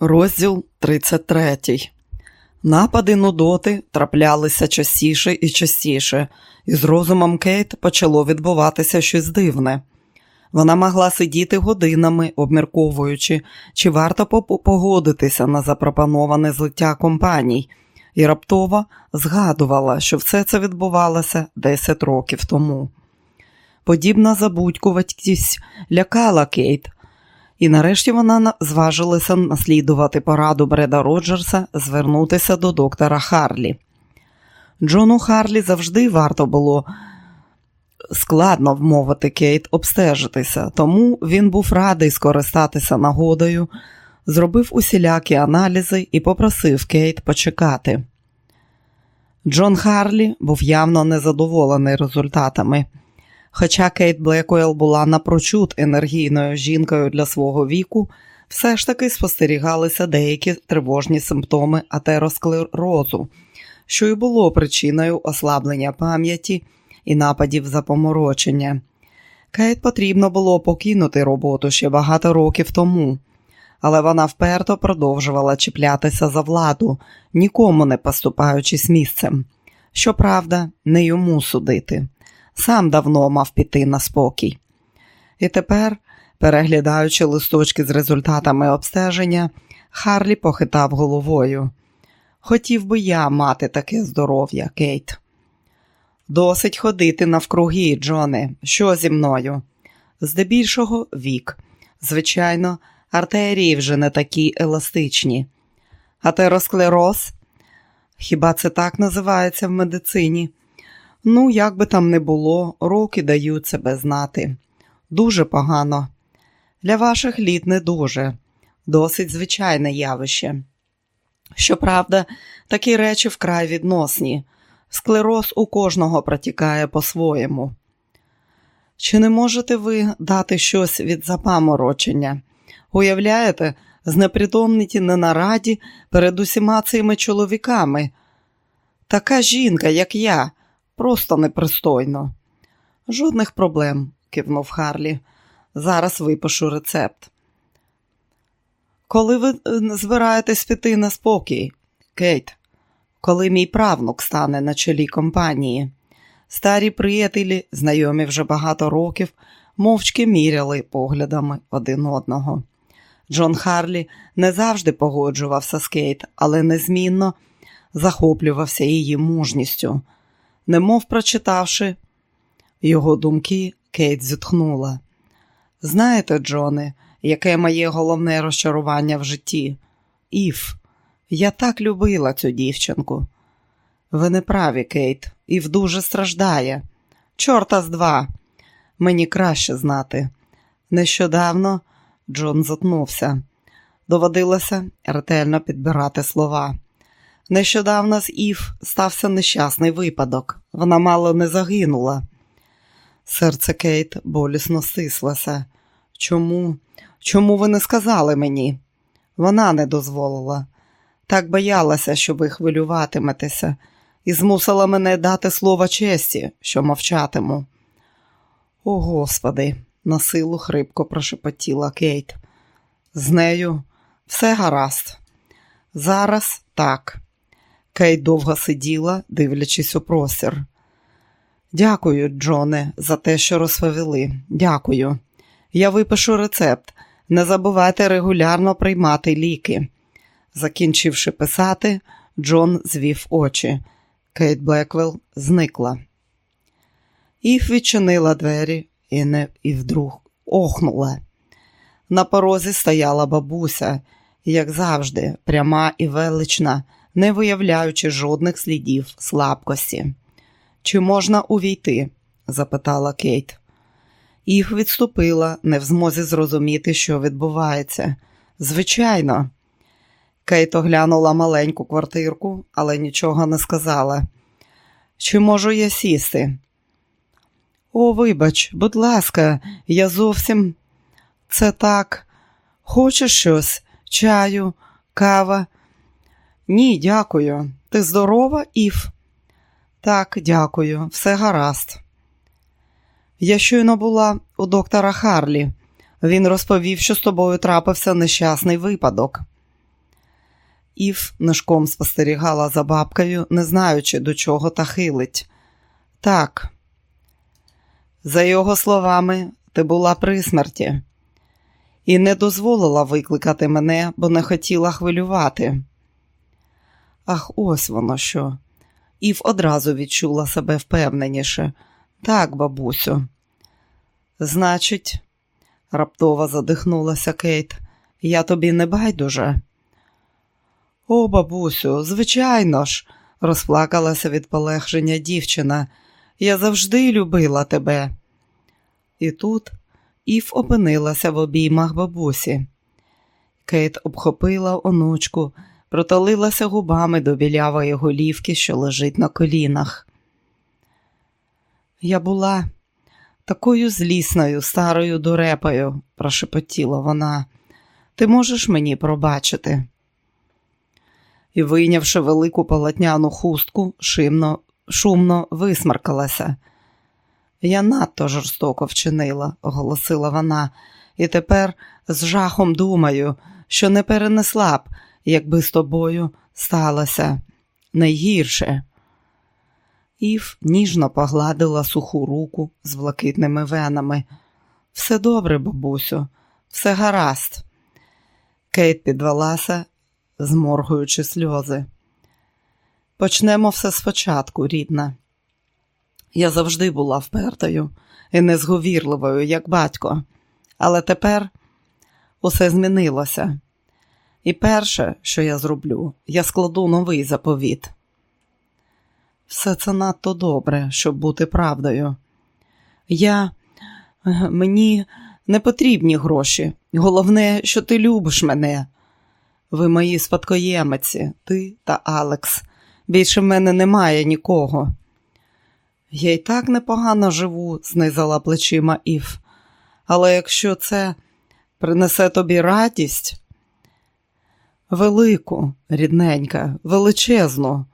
Розділ 33. Напади Нудоти траплялися частіше і частіше, і з розумом Кейт почало відбуватися щось дивне. Вона могла сидіти годинами, обмірковуючи, чи варто погодитися на запропоноване злиття компаній, і раптово згадувала, що все це відбувалося 10 років тому. Подібна забудькуватість лякала Кейт, і нарешті вона зважилася наслідувати пораду Бреда Роджерса звернутися до доктора Харлі. Джону Харлі завжди варто було складно вмовити Кейт обстежитися, тому він був радий скористатися нагодою, зробив усілякі аналізи і попросив Кейт почекати. Джон Харлі був явно незадоволений результатами. Хоча Кейт Блекуел була напрочуд енергійною жінкою для свого віку, все ж таки спостерігалися деякі тривожні симптоми атеросклерозу, що й було причиною ослаблення пам'яті і нападів запоморочення. Кейт потрібно було покинути роботу ще багато років тому, але вона вперто продовжувала чіплятися за владу, нікому не поступаючись місцем. Щоправда, не йому судити сам давно мав піти на спокій. І тепер, переглядаючи листочки з результатами обстеження, Харлі похитав головою. Хотів би я мати таке здоров'я, Кейт. Досить ходити навкруги, Джоне, що зі мною? Здебільшого вік. Звичайно, артерії вже не такі еластичні. Атеросклероз? Хіба це так називається в медицині? Ну, як би там не було, роки дають себе знати. Дуже погано. Для ваших літ не дуже, досить звичайне явище. Щоправда, такі речі вкрай відносні. Склероз у кожного протікає по-своєму. Чи не можете ви дати щось від запаморочення? Уявляєте, знепритомніти на нараді перед усіма цими чоловіками? Така жінка, як я, Просто непристойно. Жодних проблем, кивнув Харлі. Зараз випишу рецепт. Коли ви е, збираєтесь піти на спокій, Кейт, коли мій правнук стане на чолі компанії, старі приятелі, знайомі вже багато років, мовчки міряли поглядами один одного. Джон Харлі не завжди погоджувався з Кейт, але незмінно захоплювався її мужністю немов прочитавши його думки, Кейт зітхнула. Знаєте, Джоне, яке моє головне розчарування в житті? Ів, я так любила цю дівчинку. Ви не праві, Кейт, Ів дуже страждає. Чорта з два. Мені краще знати. Нещодавно Джон затнувся. Доводилося ретельно підбирати слова. Нещодавно з Ів стався нещасний випадок. Вона мало не загинула. Серце Кейт болісно стислося. Чому? Чому ви не сказали мені? Вона не дозволила. Так боялася, що ви хвилюватиметеся, і змусила мене дати слово честі, що мовчатиму. О, Господи, на силу хрипко прошепотіла Кейт. З нею все гаразд. Зараз так. Кейт довго сиділа, дивлячись у простір. Дякую, Джоне, за те, що розповіли. Дякую. Я випишу рецепт. Не забувайте регулярно приймати ліки. Закінчивши писати, Джон звів очі. Кейт Блеквелл зникла. Іф відчинила двері і не і вдруг охнула. На порозі стояла бабуся, як завжди, пряма і велична не виявляючи жодних слідів слабкості. Чи можна увійти? запитала Кейт. Їх відступила, не в змозі зрозуміти, що відбувається. Звичайно, Кейт оглянула маленьку квартирку, але нічого не сказала. Чи можу я сісти? О, вибач, будь ласка, я зовсім це так. Хочеш щось? Чаю, кава? Ні, дякую. Ти здорова, Ів? Так, дякую, все гаразд. Я щойно була у доктора Харлі. Він розповів, що з тобою трапився нещасний випадок. Ів нишком спостерігала за бабкою, не знаючи, до чого та хилить. Так, за його словами, ти була при смерті і не дозволила викликати мене, бо не хотіла хвилювати. Ах, ось воно що. Ів одразу відчула себе впевненіше. Так, бабусю. Значить, раптово задихнулася Кейт, я тобі не байдуже. О, бабусю, звичайно ж, розплакалася від полегшення дівчина. Я завжди любила тебе. І тут Ів опинилася в обіймах бабусі. Кейт обхопила онучку, протолилася губами до білявої голівки, що лежить на колінах. Я була такою злісною, старою дурепою, прошепотіла вона. Ти можеш мені пробачити? І, вийнявши велику полотняну хустку, шимно, шумно висмаркалася. Я надто жорстоко вчинила, оголосила вона, і тепер з жахом думаю, що не перенесла б, якби з тобою сталося найгірше. Ів ніжно погладила суху руку з блакитними венами. Все добре, бабусю, все гаразд. Кейт підвелася, зморгуючи сльози. Почнемо все спочатку, рідна. Я завжди була впертою і незговірливою, як батько, але тепер усе змінилося. І перше, що я зроблю, я складу новий заповіт. Все це надто добре, щоб бути правдою. Я мені не потрібні гроші. Головне, що ти любиш мене. Ви мої спадкоємиці, ти та Алекс. Більше в мене немає нікого. Я й так непогано живу, знизала плечима Ів. Але якщо це принесе тобі радість, велику, рідненька, величезну,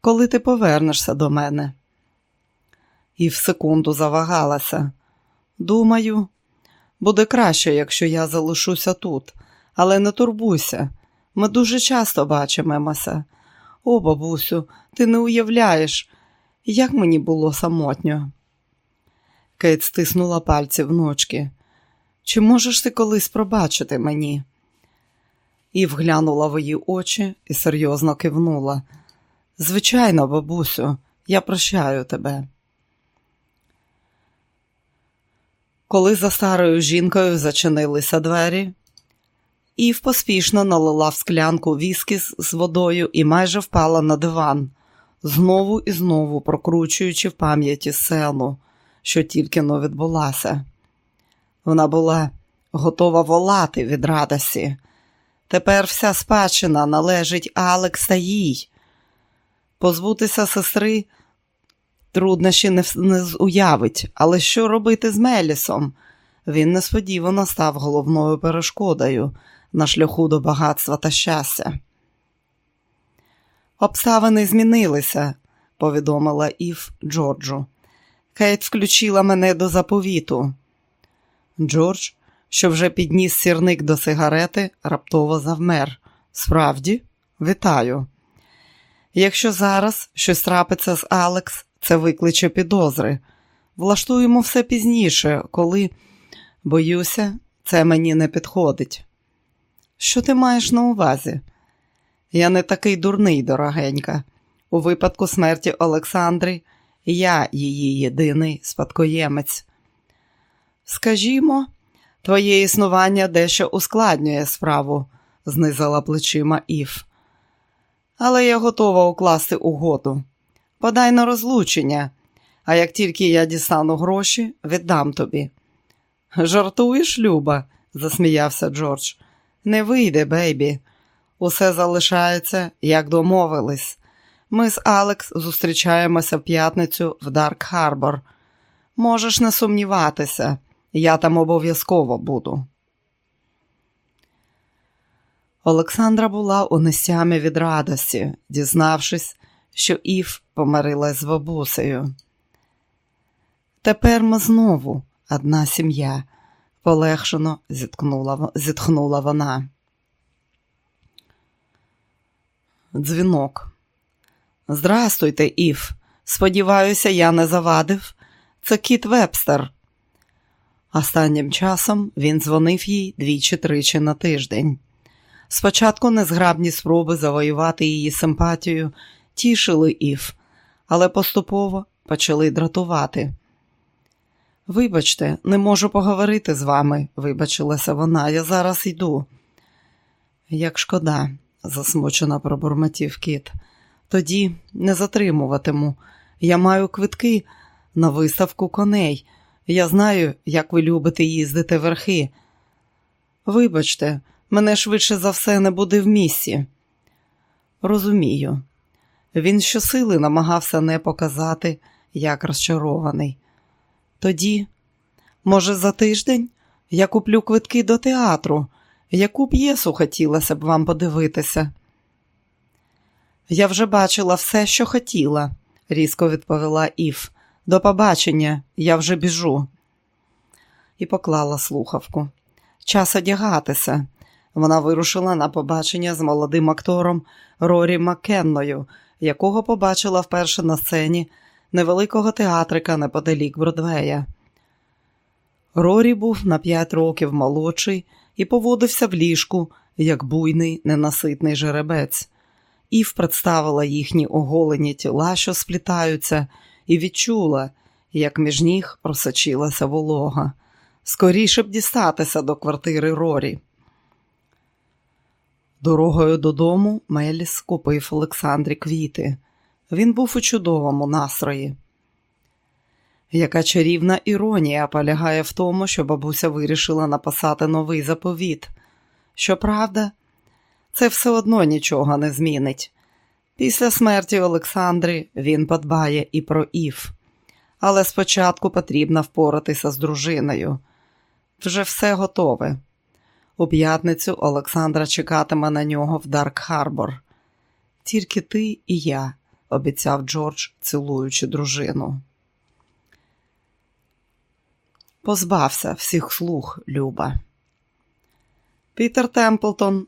коли ти повернешся до мене. І в секунду завагалася. Думаю, буде краще, якщо я залишуся тут, але не турбуйся. Ми дуже часто бачимемося. О, бабусю, ти не уявляєш, як мені було самотньо. Кейт стиснула пальці вночки. Чи можеш ти колись пробачити мені? І вглянула в її очі і серйозно кивнула. Звичайно, бабусю, я прощаю тебе. Коли за старою жінкою зачинилися двері, Ів поспішно налила в склянку віскі з водою і майже впала на диван, знову і знову прокручуючи в пам'яті сцену, що тільки но відбулася. Вона була готова волати від радості. Тепер вся спадщина належить Алекс та їй. Позбутися сестри труднощі не, не уявить, але що робити з Мелісом? Він несподівано став головною перешкодою на шляху до багатства та щастя. Обставини змінилися, повідомила Ів Джорджу. Кейт включила мене до заповіту. Джордж, що вже підніс сірник до сигарети, раптово завмер. Справді, вітаю. Якщо зараз щось трапиться з Алекс, це викличе підозри. Влаштуємо все пізніше, коли, боюся, це мені не підходить. Що ти маєш на увазі? Я не такий дурний, дорогенька. У випадку смерті Олександри я її єдиний спадкоємець. Скажімо, твоє існування дещо ускладнює справу, знизила плечима Ів. Але я готова укласти угоду. Подай на розлучення, а як тільки я дістану гроші, віддам тобі. Жартуєш, Люба, засміявся Джордж. Не вийде, бейбі. Усе залишається, як домовились. Ми з Алекс зустрічаємося в п'ятницю в Дарк Харбор. Можеш не сумніватися, я там обов'язково буду. Олександра була у нестямі від радості, дізнавшись, що Ів помирилась з бабусею. Тепер ми знову одна сім'я, полегшено зітхнула, зітхнула вона. Дзвінок. Здрастуйте, Ів. Сподіваюся, я не завадив. Це кіт Вебстер. Останнім часом він дзвонив їй двічі-тричі на тиждень. Спочатку незграбні спроби завоювати її симпатію тішили Ів, але поступово почали дратувати. Вибачте, не можу поговорити з вами, вибачилася вона, я зараз йду. Як шкода, засмучено пробурмотів кіт. Тоді не затримуватиму. Я маю квитки на виставку коней. Я знаю, як ви любите їздити верхи. Вибачте, мене швидше за все не буде в місці. Розумію. Він щосили намагався не показати, як розчарований. Тоді, може, за тиждень я куплю квитки до театру, яку п'єсу хотілося б вам подивитися. Я вже бачила все, що хотіла, різко відповіла Ів. До побачення, я вже біжу. І поклала слухавку. Час одягатися. Вона вирушила на побачення з молодим актором Рорі Маккенною, якого побачила вперше на сцені невеликого театрика неподалік Бродвея. Рорі був на п'ять років молодший і поводився в ліжку, як буйний, ненаситний жеребець. Ів представила їхні оголені тіла, що сплітаються, і відчула, як між ніг просочилася волога. Скоріше б дістатися до квартири Рорі. Дорогою додому Меліс купив Олександрі квіти. Він був у чудовому настрої. Яка чарівна іронія полягає в тому, що бабуся вирішила написати новий заповіт. Щоправда, це все одно нічого не змінить. Після смерті Олександри він подбає і про Ів. Але спочатку потрібно впоратися з дружиною. Вже все готове. У п'ятницю Олександра чекатиме на нього в Дарк Харбор. Тільки ти і я, обіцяв Джордж, цілуючи дружину. Позбався всіх слуг, Люба. Пітер Темплтон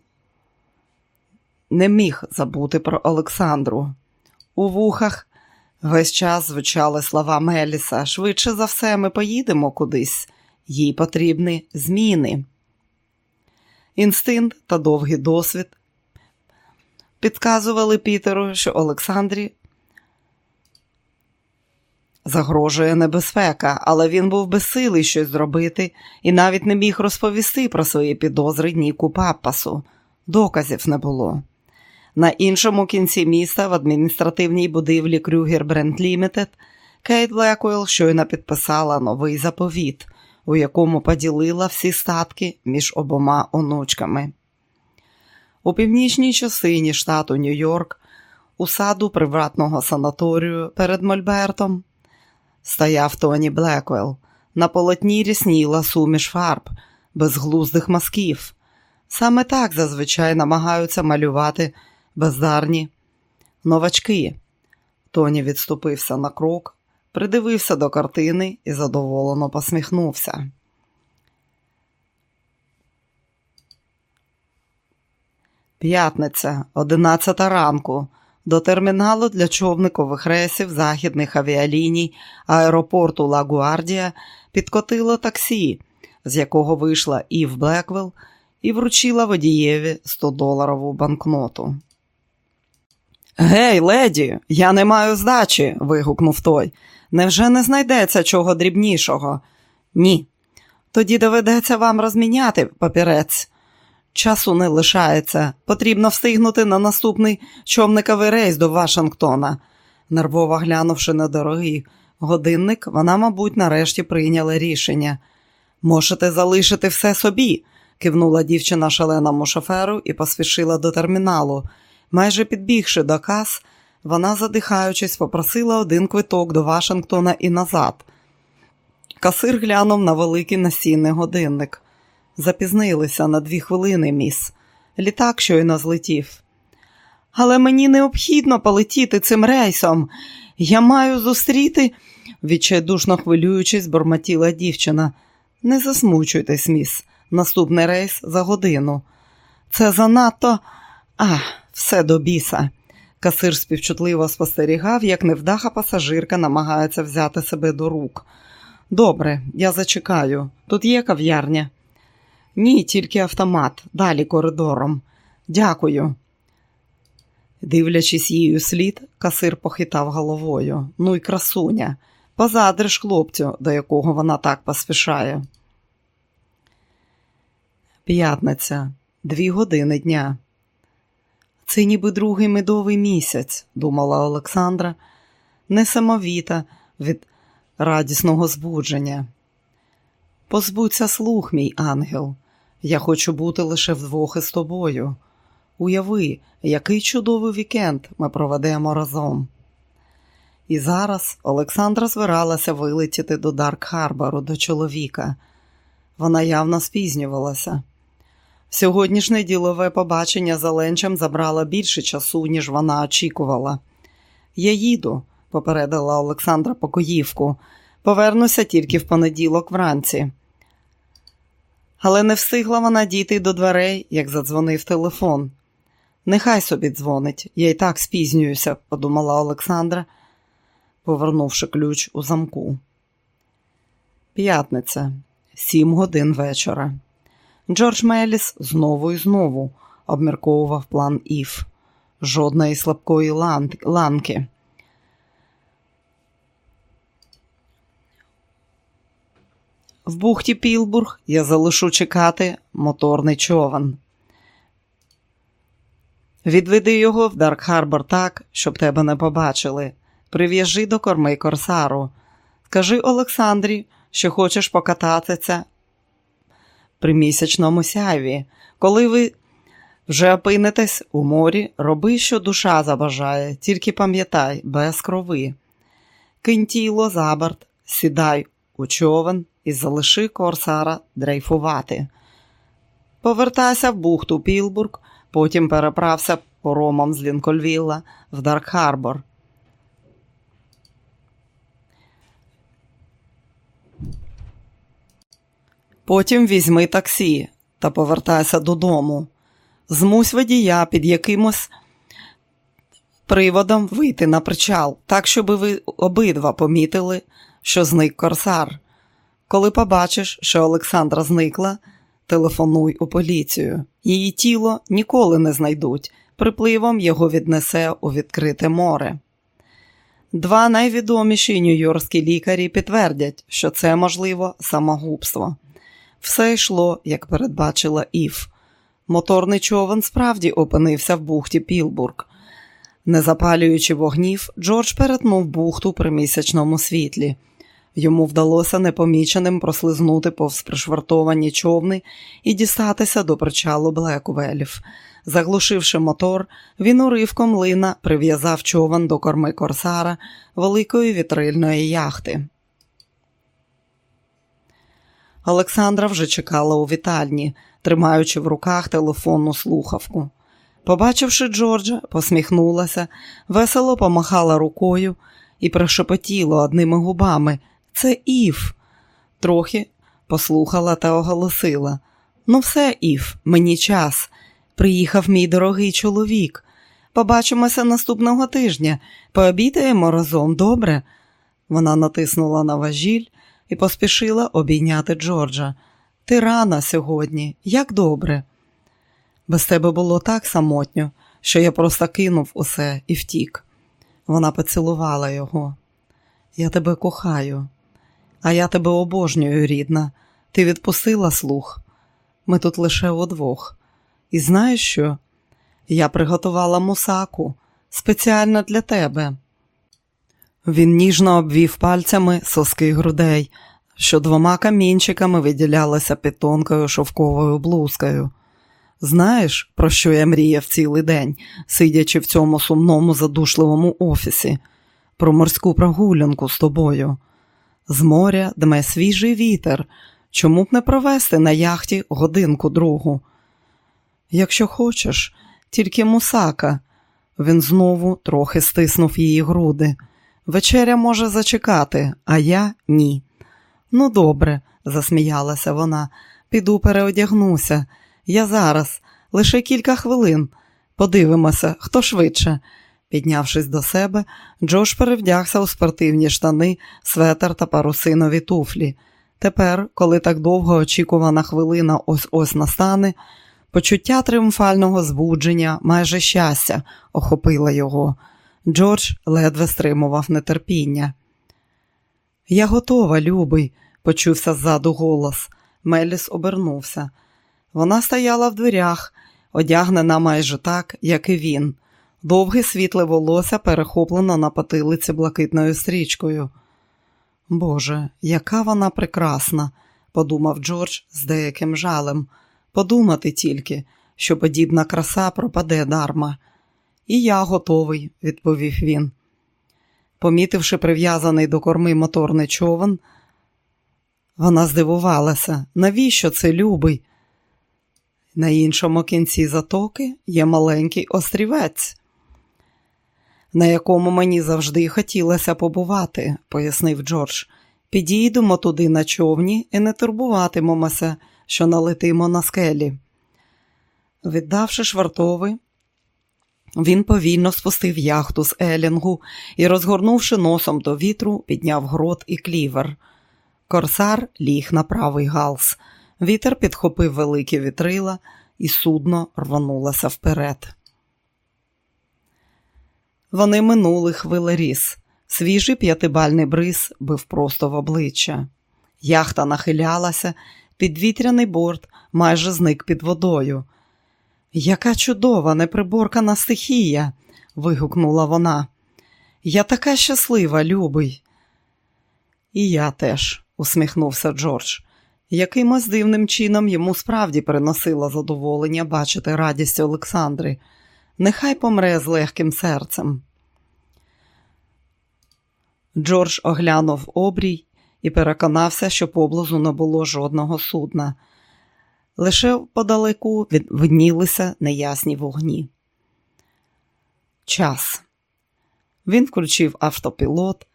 не міг забути про Олександру. У вухах весь час звучали слова Меліса. Швидше за все, ми поїдемо кудись, їй потрібні зміни. Інстинкт та довгий досвід підказували Пітеру, що Олександрі загрожує небезпека, але він був безсилий щось зробити і навіть не міг розповісти про свої підозри Ніку Паппасу. Доказів не було. На іншому кінці міста в адміністративній будівлі Крюгер Бренд Лімітед Кейт Блекуел щойно підписала новий заповіт, у якому поділила всі статки між обома онучками. У північній частині штату Нью-Йорк, у саду приватного санаторію перед Мольбертом, стояв Тоні Блеквелл. На полотні рісніла суміш фарб, безглуздих мазків. Саме так зазвичай намагаються малювати бездарні новачки. Тоні відступився на крок, придивився до картини і задоволено посміхнувся. П'ятниця, одинадцята ранку. До терміналу для човникових рейсів західних авіаліній аеропорту Лагуардія підкотило таксі, з якого вийшла Ів Блеквелл і вручила водієві 100-доларову банкноту. Гей, леді, я не маю здачі. вигукнув той. Невже не знайдеться чого дрібнішого? Ні. Тоді доведеться вам розміняти папірець. Часу не лишається. Потрібно встигнути на наступний човниковий рейс до Вашингтона. Нервово глянувши на дорогий годинник, вона, мабуть, нарешті прийняла рішення. Можете залишити все собі, кивнула дівчина шаленому шоферу і поспішила до терміналу. Майже підбігши до кас, вона, задихаючись, попросила один квиток до Вашингтона і назад. Касир глянув на великий насінний годинник. Запізнилися на дві хвилини, міс. Літак щойно злетів. Але мені необхідно полетіти цим рейсом. Я маю зустріти, відчайдушно хвилюючись, бормотіла дівчина. Не засмучуйтесь, міс. Наступний рейс за годину. Це занадто. А, все до біса. Касир співчутливо спостерігав, як невдаха пасажирка намагається взяти себе до рук. Добре, я зачекаю. Тут є кав'ярня? Ні, тільки автомат, далі коридором. Дякую. Дивлячись її слід, касир похитав головою. Ну й красуня. Позадриш хлопцю, до якого вона так поспішає. П'ятниця, дві години дня. Це ніби другий медовий місяць, думала Олександра, несамовита від радісного збудження. Позбудься слуг, мій ангел, я хочу бути лише вдвох із тобою. Уяви, який чудовий вікенд ми проведемо разом. І зараз Олександра збиралася вилетіти до Дарк Харбору до чоловіка. Вона явно спізнювалася. Сьогоднішнє ділове побачення за ленчем забрало більше часу, ніж вона очікувала. Я їду, попередила Олександра Покоївку, повернуся тільки в понеділок вранці. Але не встигла вона дійти до дверей, як задзвонив телефон. Нехай собі дзвонить, я й так спізнююся, подумала Олександра, повернувши ключ у замку. П'ятниця, сім годин вечора. Джордж Меліс знову і знову обмірковував план Ів. Жодної слабкої ланки. В бухті Пілбург я залишу чекати моторний човен. Відведи його в Дарк Харбор так, щоб тебе не побачили. Прив'яжи до корми корсару. Скажи Олександрі, що хочеш покататися при місячному сяйві. Коли ви вже опинитесь у морі, роби, що душа забажає, тільки пам'ятай, без крови. Кинь тіло за борт, сідай у човен і залиши корсара дрейфувати. Повертайся в бухту Пілбург, потім переправся поромом з Лінкольвілла в Дарк Харбор. Потім візьми таксі та повертайся додому. Змусь водія під якимось приводом вийти на причал, так, щоб ви обидва помітили, що зник корсар. Коли побачиш, що Олександра зникла, телефонуй у поліцію. Її тіло ніколи не знайдуть. Припливом його віднесе у відкрите море. Два найвідоміші нью-йоркські лікарі підтвердять, що це можливо самогубство. Все йшло, як передбачила Ів. Моторний човен справді опинився в бухті Пілбург. Не запалюючи вогнів, Джордж перетнув бухту при місячному світлі. Йому вдалося непоміченим прослизнути повз пришвартовані човни і дістатися до причалу Блеквелів. Заглушивши мотор, він уривком лина прив'язав човен до корми корсара великої вітрильної яхти. Олександра вже чекала у вітальні, тримаючи в руках телефонну слухавку. Побачивши Джорджа, посміхнулася, весело помахала рукою і прошепотіла одними губами це Ів. Трохи послухала та оголосила. Ну, все, Ів, мені час. Приїхав мій дорогий чоловік. Побачимося наступного тижня, пообідаємо разом, добре? Вона натиснула на важіль і поспішила обійняти Джорджа. Ти рана сьогодні, як добре. Без тебе було так самотньо, що я просто кинув усе і втік. Вона поцілувала його. Я тебе кохаю, а я тебе обожнюю, рідна. Ти відпустила слух. Ми тут лише удвох. І знаєш що? Я приготувала мусаку спеціально для тебе. Він ніжно обвів пальцями соски грудей, що двома камінчиками виділялися під тонкою шовковою блузкою. Знаєш, про що я мріяв цілий день, сидячи в цьому сумному задушливому офісі, про морську прогулянку з тобою. З моря дме свіжий вітер. Чому б не провести на яхті годинку другу? Якщо хочеш, тільки мусака. Він знову трохи стиснув її груди. Вечеря може зачекати, а я ні. Ну, добре, засміялася вона, піду переодягнуся. Я зараз, лише кілька хвилин. Подивимося, хто швидше. Піднявшись до себе, Джош перевдягся у спортивні штани, светер та парусинові туфлі. Тепер, коли так довго очікувана хвилина ось ось настане, почуття тріумфального збудження, майже щастя, охопило його. Джордж ледве стримував нетерпіння. Я готова, любий, почувся ззаду голос. Меліс обернувся. Вона стояла в дверях, одягнена майже так, як і він. Довге світле волосся перехоплено на потилиці блакитною стрічкою. Боже, яка вона прекрасна, подумав Джордж з деяким жалем. Подумати тільки, що подібна краса пропаде дарма. І я готовий, відповів він. Помітивши прив'язаний до корми моторний човен, вона здивувалася, навіщо це любий? На іншому кінці затоки є маленький острівець, на якому мені завжди хотілося побувати, пояснив Джордж. Підійдемо туди на човні і не турбуватимемося, що налетимо на скелі. Віддавши швартови, він повільно спустив яхту з елінгу і, розгорнувши носом до вітру, підняв грот і клівер. Корсар ліг на правий галс. Вітер підхопив великі вітрила, і судно рванулося вперед. Вони минули хвилеріс. Свіжий п'ятибальний бриз бив просто в обличчя. Яхта нахилялася, підвітряний борт майже зник під водою. Яка чудова, неприборкана стихія, вигукнула вона. Я така щаслива, любий. І я теж, усміхнувся Джордж. Якимось дивним чином йому справді приносило задоволення бачити радість Олександри. Нехай помре з легким серцем. Джордж оглянув обрій і переконався, що поблизу не було жодного судна. Лише подалеку виднілися неясні вогні. Час. Він включив автопілот,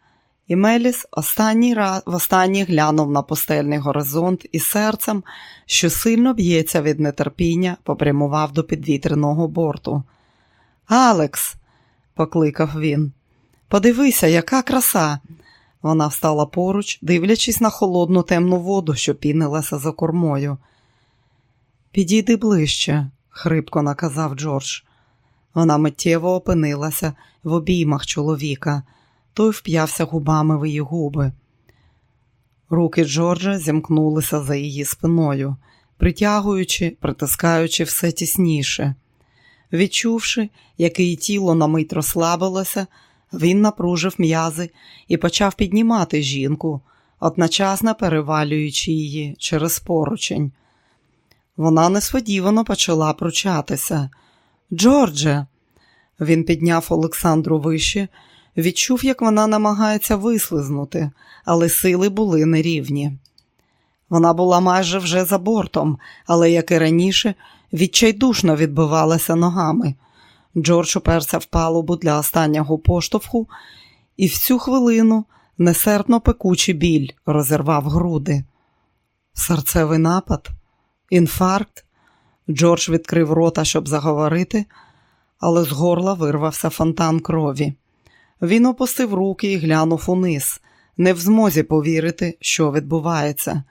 і Меліс останній раз, востаннє глянув на пустельний горизонт і серцем, що сильно б'ється від нетерпіння, попрямував до підвітряного борту. Алекс, покликав він, подивися, яка краса. Вона встала поруч, дивлячись на холодну темну воду, що пінилася за кормою. Підійди ближче, хрипко наказав Джордж. Вона миттєво опинилася в обіймах чоловіка, той вп'явся губами в її губи. Руки Джорджа зімкнулися за її спиною, притягуючи, притискаючи все тісніше. Відчувши, як її тіло на мить розслабилося, він напружив м'язи і почав піднімати жінку, одночасно перевалюючи її через поручень. Вона несподівано почала пручатися. Джордже, він підняв Олександру вище, відчув, як вона намагається вислизнути, але сили були нерівні. Вона була майже вже за бортом, але, як і раніше, відчайдушно відбивалася ногами. Джордж уперся в палубу для останнього поштовху, і в цю хвилину несердно пекучий біль розірвав груди. Серцевий напад, інфаркт. Джордж відкрив рота, щоб заговорити, але з горла вирвався фонтан крові. Він опустив руки і глянув униз, не в змозі повірити, що відбувається.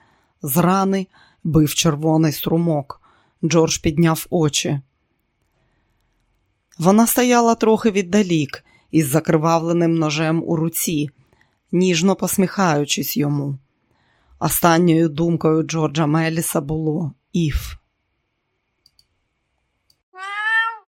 З рани бив червоний струмок. Джордж підняв очі. Вона стояла трохи віддалік із закривавленим ножем у руці, ніжно посміхаючись йому. Останньою думкою Джорджа Меліса було Іф.